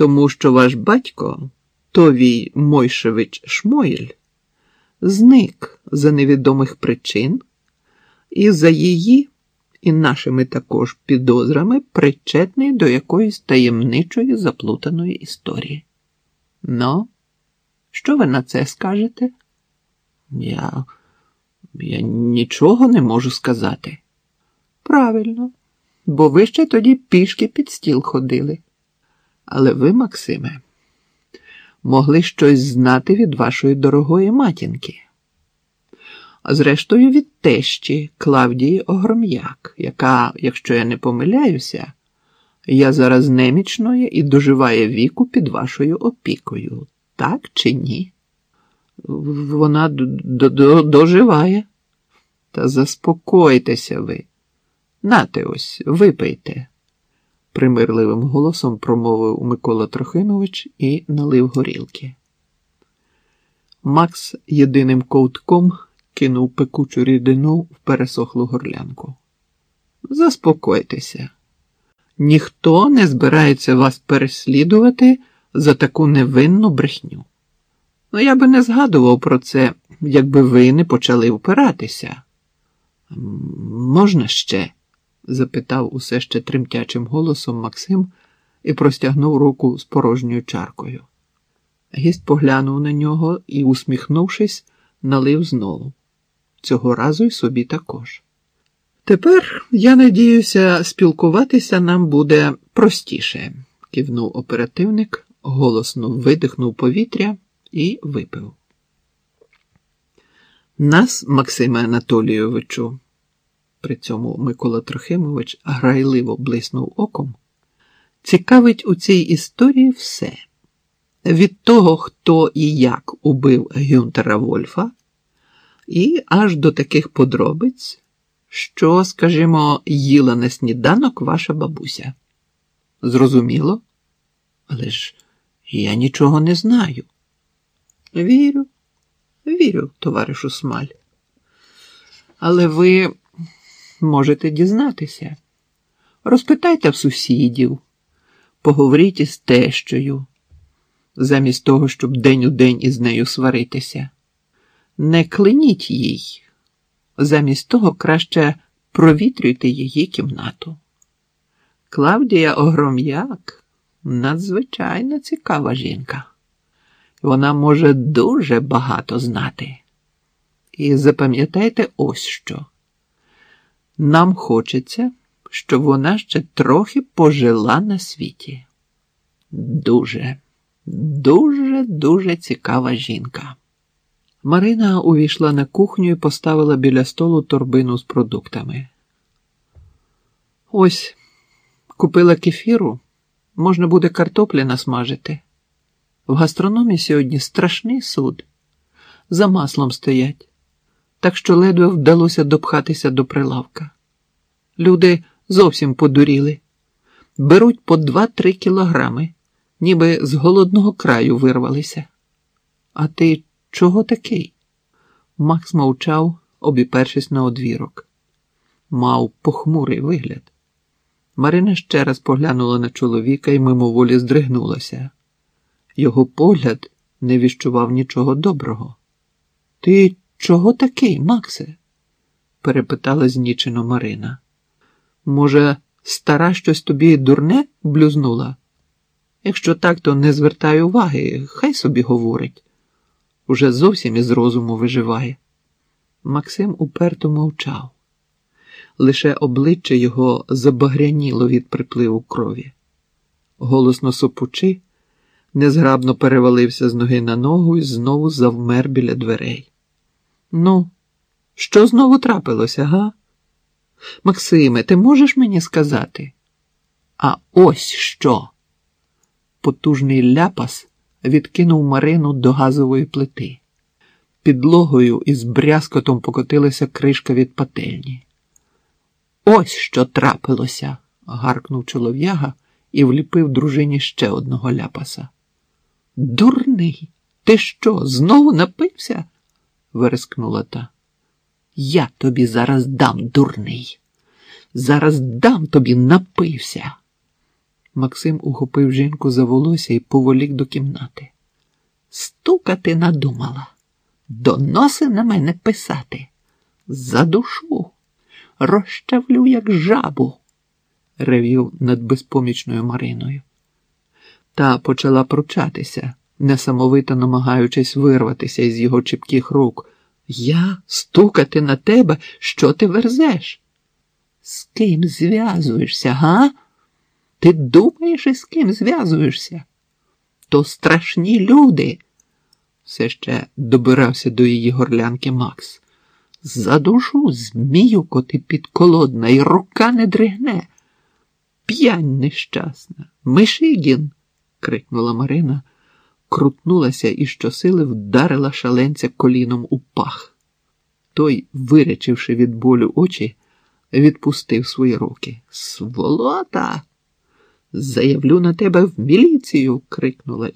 Тому що ваш батько, Товій Мойшевич Шмойль, зник за невідомих причин і за її і нашими також підозрами причетний до якоїсь таємничої заплутаної історії. Ну, що ви на це скажете? Я, Я нічого не можу сказати. Правильно, бо ви ще тоді пішки під стіл ходили. Але ви, Максиме, могли щось знати від вашої дорогої матінки. А зрештою, від тещі Клавдії Огром'як, яка, якщо я не помиляюся, я зараз немічної і доживає віку під вашою опікою, так чи ні? Вона доживає. Та заспокойтеся ви. Нате ось, випийте, примирливим голосом промовив Микола Трохимович і налив горілки. Макс єдиним ковтком кинув пекучу рідину в пересохлу горлянку. Заспокойтеся, ніхто не збирається вас переслідувати за таку невинну брехню. Ну, я би не згадував про це, якби ви не почали впиратися. Можна ще? Запитав усе ще тремтячим голосом Максим і простягнув руку з порожньою чаркою. Гість поглянув на нього і, усміхнувшись, налив знову. Цього разу й собі також. Тепер, я надіюся, спілкуватися нам буде простіше, кивнув оперативник, голосно видихнув повітря і випив. Нас, Максиме Анатолійовичу, при цьому Микола Трохимович грайливо блиснув оком, цікавить у цій історії все. Від того, хто і як убив Гюнтера Вольфа, і аж до таких подробиць, що, скажімо, їла на сніданок ваша бабуся. Зрозуміло? Але ж я нічого не знаю. Вірю, вірю, товаришу Смаль. Але ви можете дізнатися. Розпитайте в сусідів, поговоріть із тещою, замість того, щоб день у день із нею сваритися. Не клиніть їй, замість того краще провітрюйте її кімнату. Клавдія Огром'як надзвичайно цікава жінка. Вона може дуже багато знати. І запам'ятайте ось що. Нам хочеться, щоб вона ще трохи пожила на світі. Дуже, дуже, дуже цікава жінка. Марина увійшла на кухню і поставила біля столу торбину з продуктами. Ось, купила кефіру, можна буде картоплі насмажити. В гастрономі сьогодні страшний суд. За маслом стоять, так що ледве вдалося допхатися до прилавка. Люди зовсім подуріли, беруть по два-три кілограми, ніби з голодного краю вирвалися. А ти чого такий? Макс мовчав, обіпершись на одвірок. Мав похмурий вигляд. Марина ще раз поглянула на чоловіка і мимоволі здригнулася. Його погляд не віщував нічого доброго. Ти чого такий, Максе? перепитала знічено Марина. Може, стара щось тобі дурне блюзнула? Якщо так, то не звертай уваги, хай собі говорить. Уже зовсім із розуму виживає. Максим уперто мовчав. Лише обличчя його забагряніло від припливу крові. Голосно сопучи, незграбно перевалився з ноги на ногу і знову завмер біля дверей. Ну, що знову трапилося, га? Максиме, ти можеш мені сказати? А ось що. Потужний ляпас відкинув Марину до газової плити. Підлогою із брязкотом покотилася кришка від пательні. Ось що трапилося, гаркнув чолов'яга і вліпив дружині ще одного ляпаса. Дурний, ти що, знову напився? Верескнула та. Я тобі зараз дам, дурний. Зараз дам тобі напився. Максим ухопив жінку за волосся і поволік до кімнати. Стукати надумала, доноси на мене писати. За душу, розчавлю, як жабу, ревів над безпомічною Мариною. Та почала пручатися, несамовито намагаючись вирватися із його чіпких рук. Я стукати на тебе, що ти верзеш? З ким зв'язуєшся, га? Ти думаєш, із ким зв'язуєшся? То страшні люди. Все ще добирався до її горлянки Макс. За душу змію коти підколодна, і рука не дригне. П'янь нещасна. Мишигін. крикнула Марина, крутнулася і щосили вдарила шаленця коліном у пах. Той, вирячивши від болю очі, відпустив свої руки. Сволота! Заявлю на тебе в міліцію. крикнула і